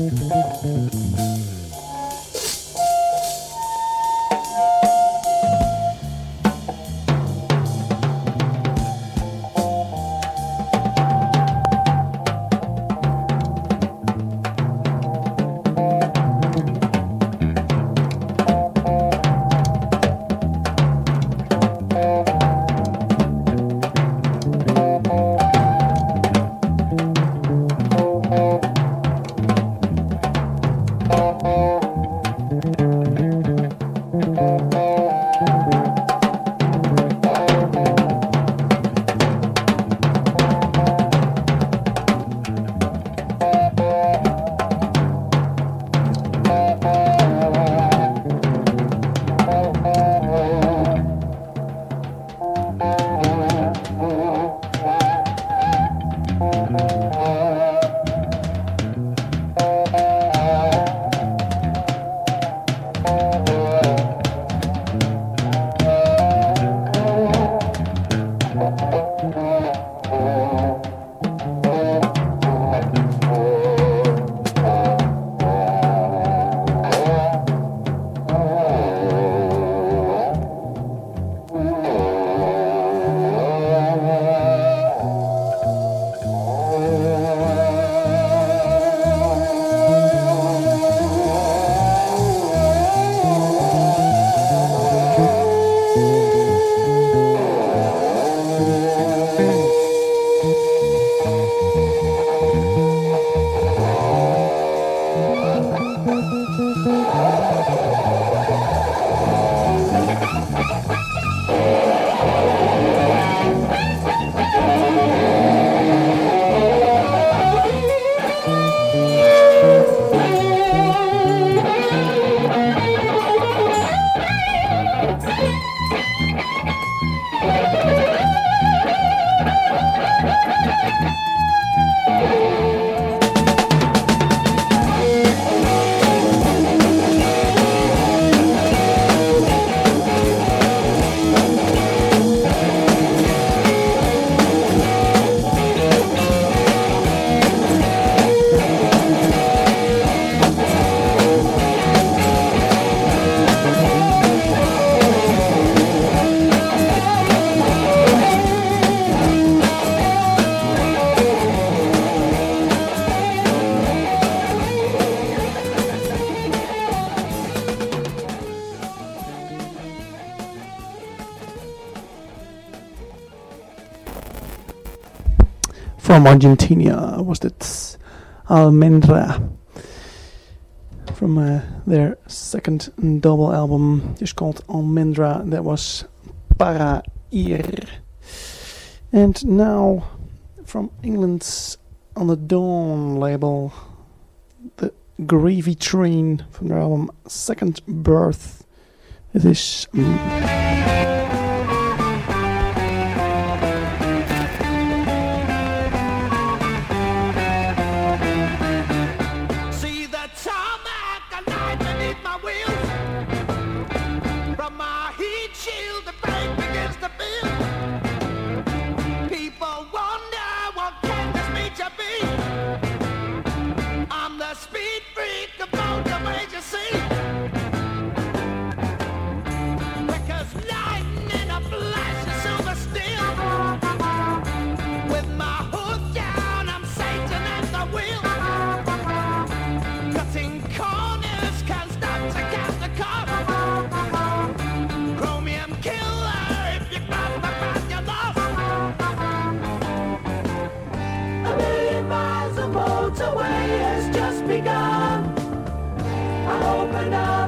Mm-hmm. From Argentina. Was it Almendra? From uh, their second double album just called Almendra that was Para Ir. And now from England on the Dawn label the Gravy Train from their album Second Birth it is beat freak about the major scene. Adonai.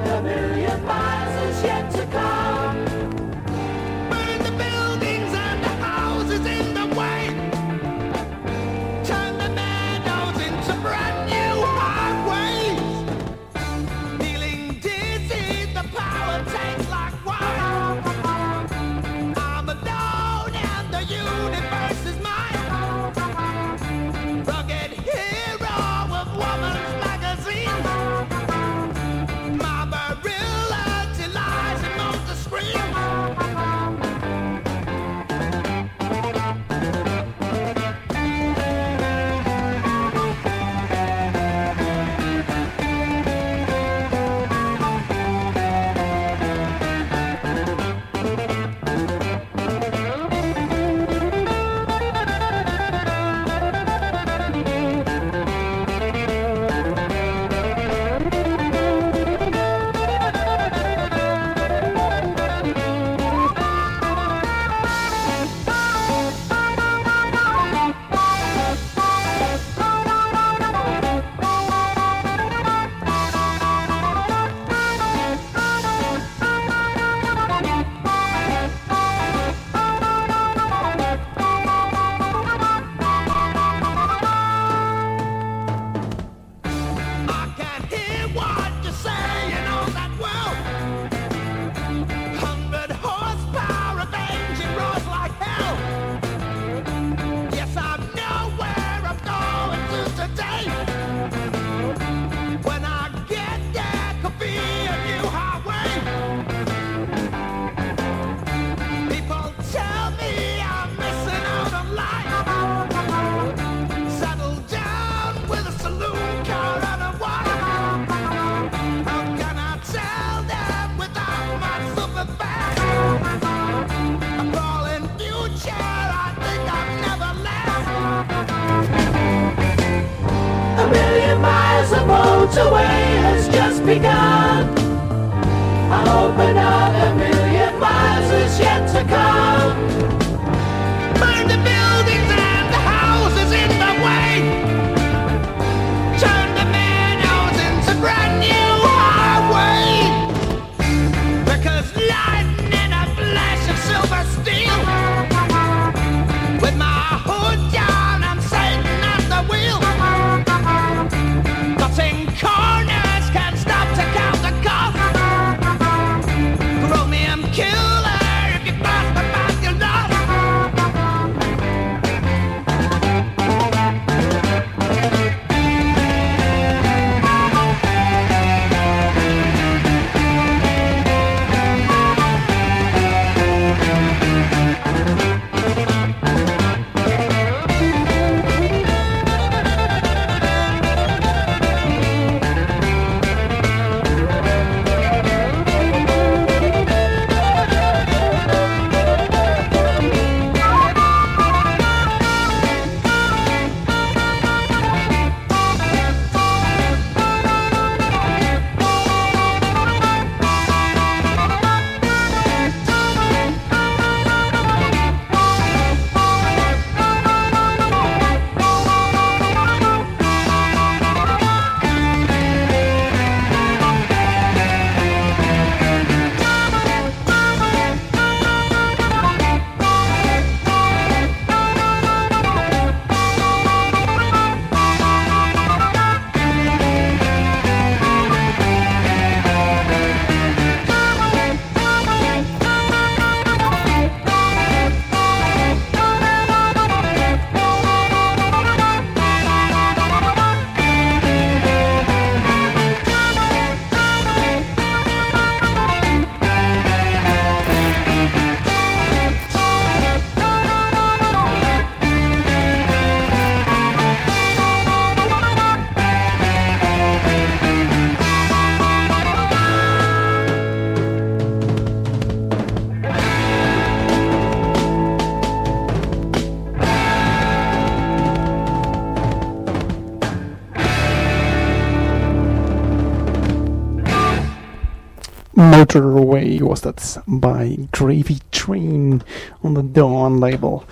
Motorway was that by Gravy Train on the Dawn label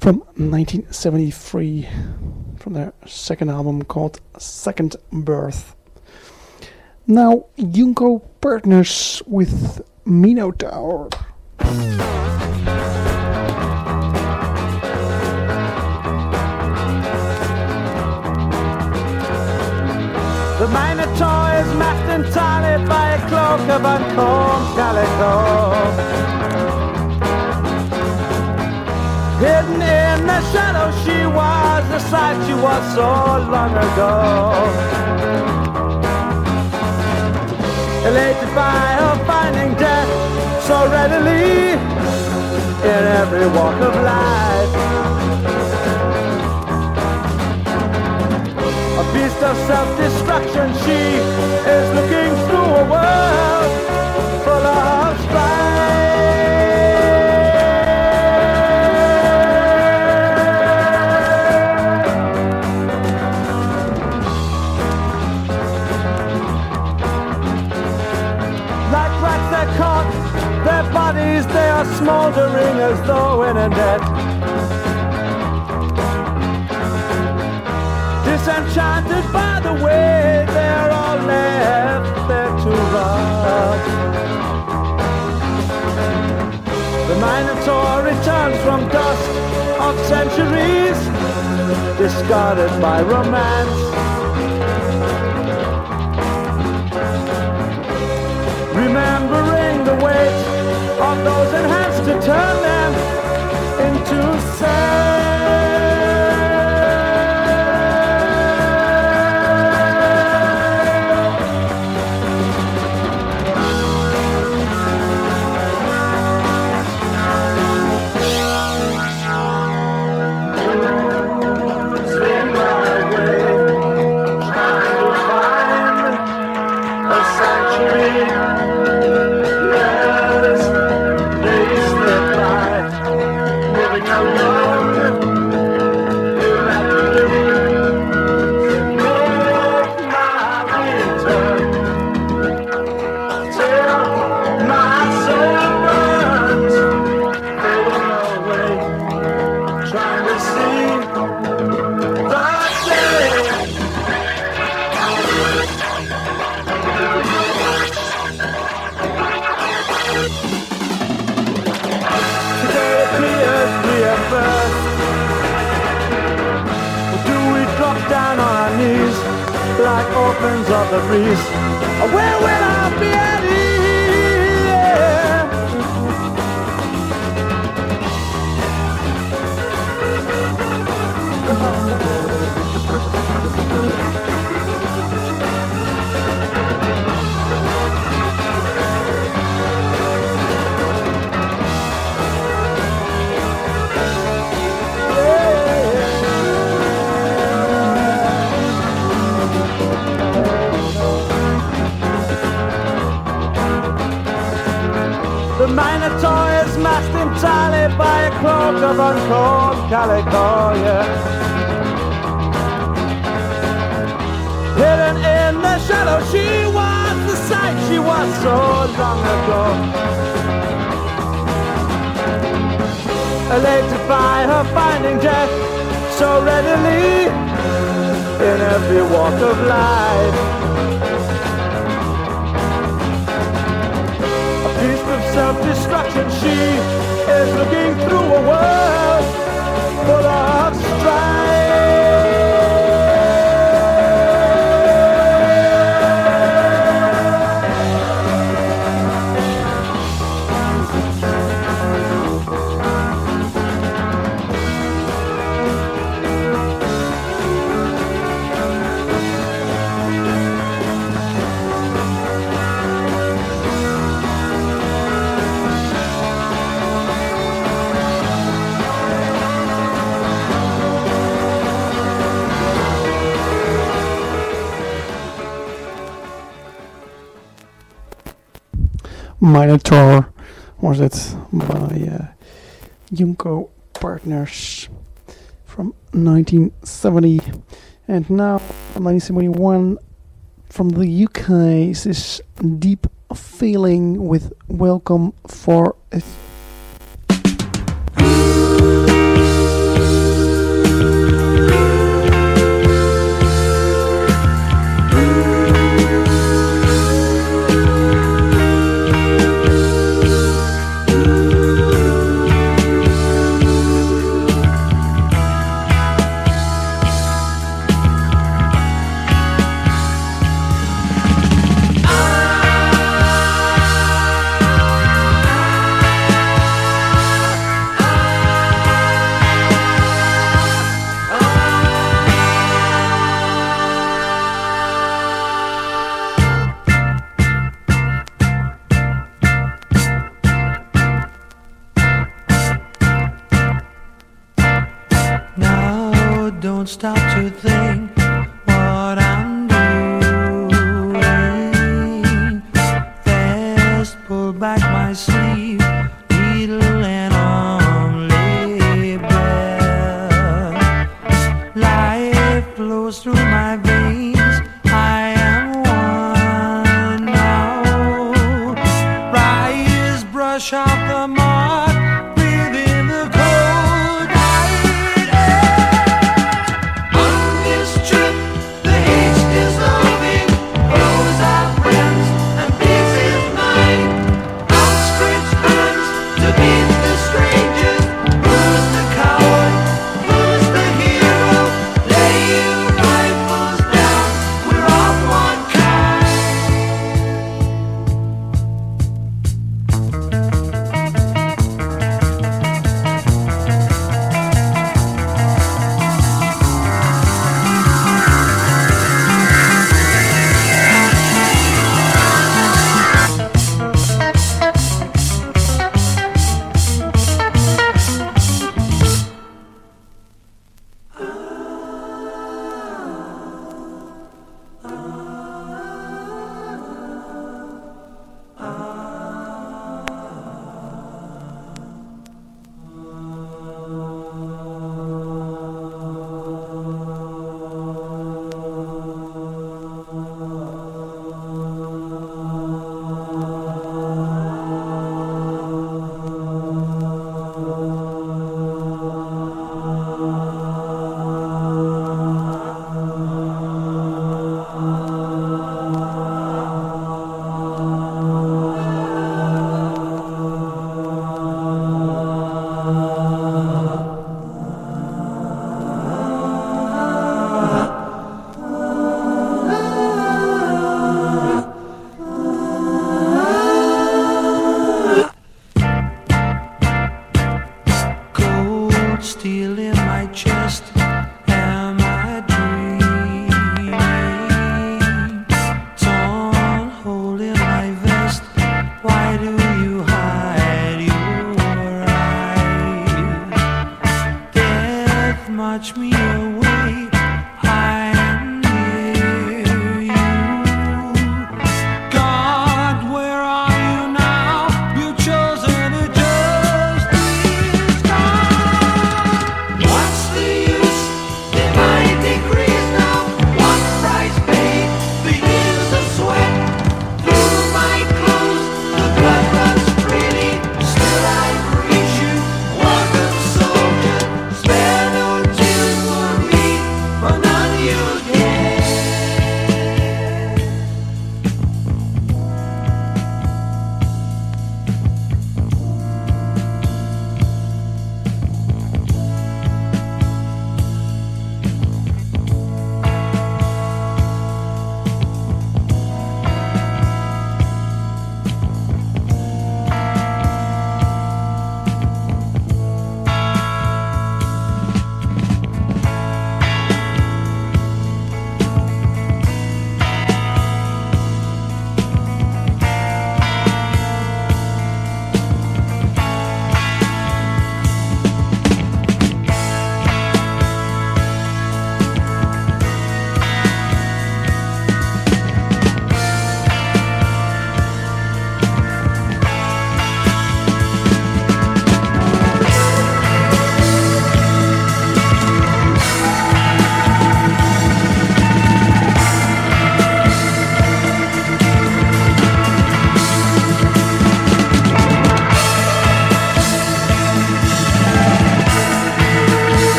from 1973 from their second album called Second Birth. Now, Junco Partners with Minotaur. The Minotaur is masked entirely by a of uncombed calico. Hidden in the shadow, she was the sight she was so long ago. Elated by her finding death so readily in every walk of life. A beast of self-destruction, she is looking smoldering as though in a net. disenchanted by the way they're all left there to rot. The Minotaur returns from dust of centuries, discarded by romance. Remembering the weight of those in hands to turn Minotaur, was it by uh, Junco Partners from 1970, and now 1971 from the UK. This is Deep Feeling with Welcome for. A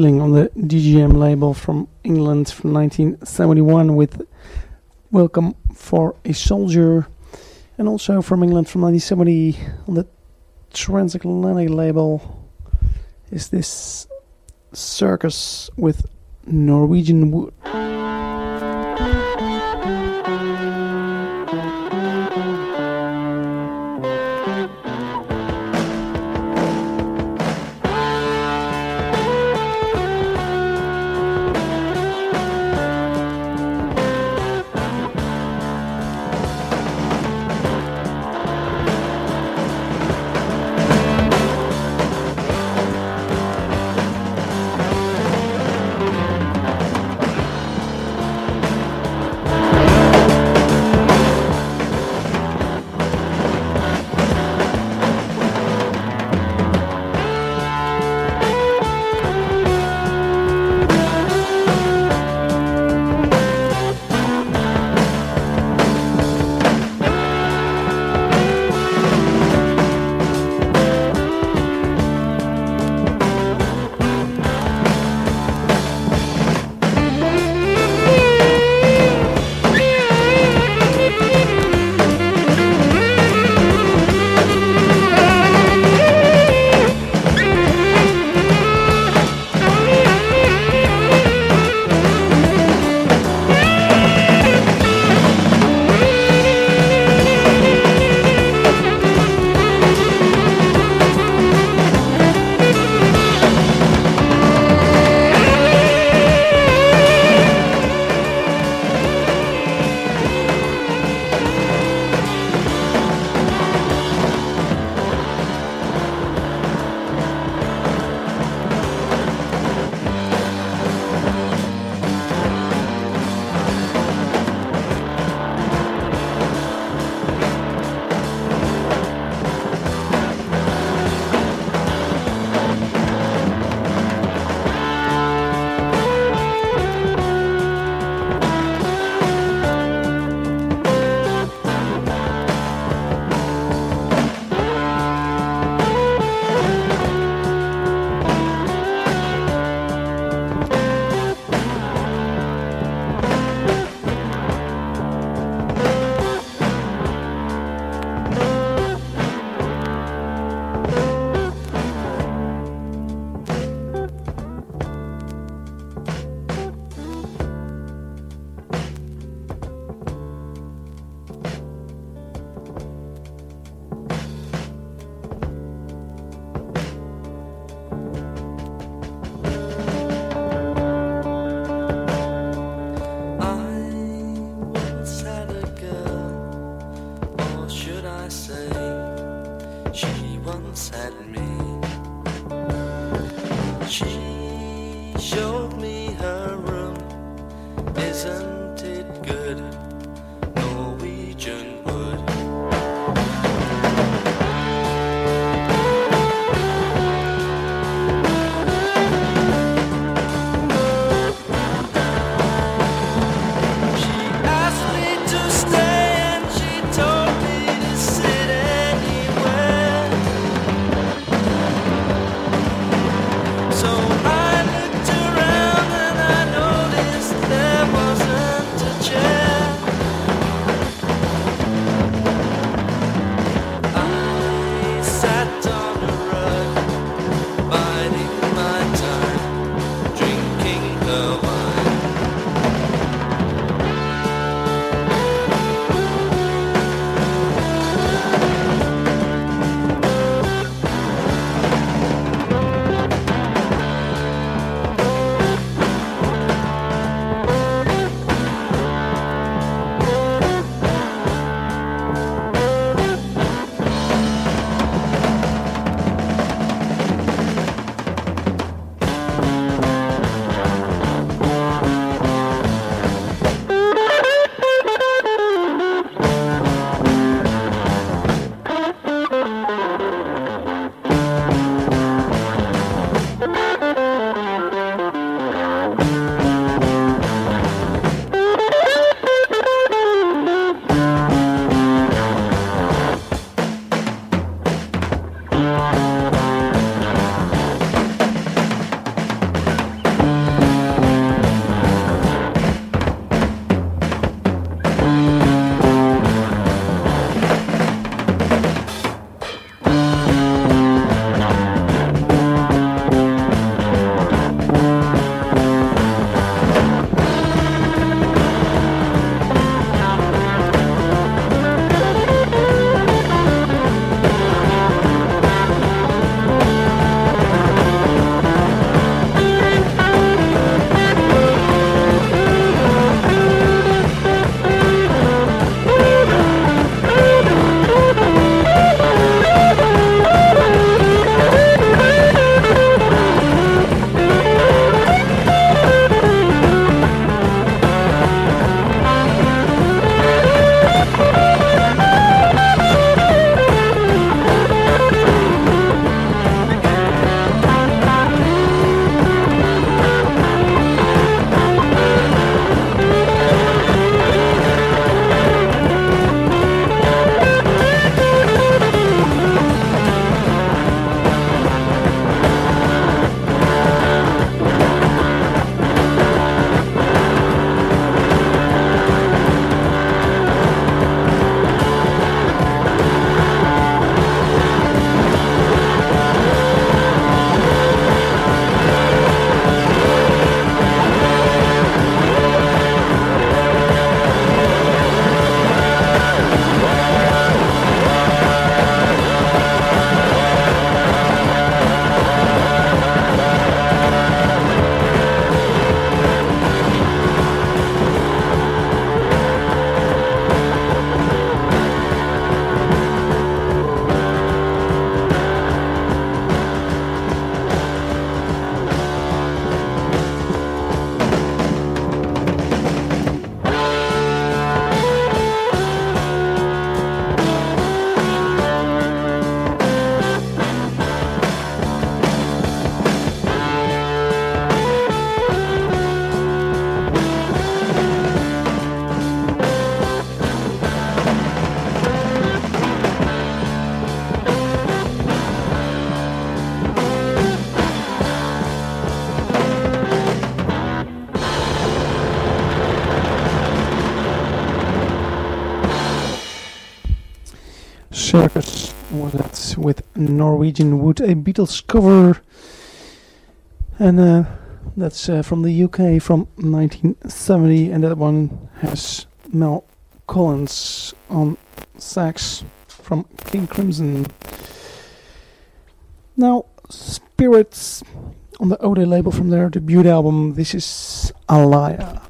Feeling on the DJM label from England from 1971 with Welcome for a Soldier. And also from England from 1970 on the Transatlantic label is this Circus with Norwegian Wood. Norwegian Wood, a Beatles cover. And uh, that's uh, from the UK from 1970, and that one has Mel Collins on sax from King Crimson. Now, Spirits on the Ode label from their debut album, this is Alaya.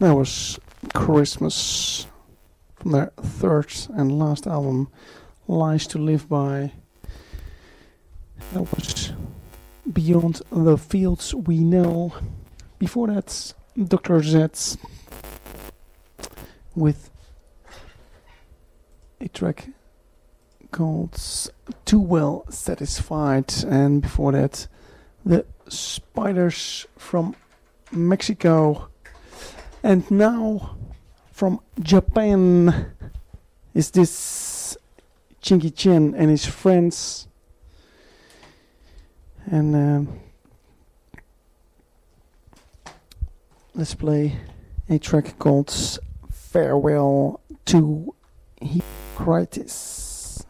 That was Christmas from their third and last album, Lies to Live By. That was Beyond the Fields We Know. Before that, Dr. Z with a track called Too Well Satisfied. And before that, the Spiders from Mexico. And now from Japan is this Chingy Chen and his friends. And um, let's play a track called Farewell to Hippocrates.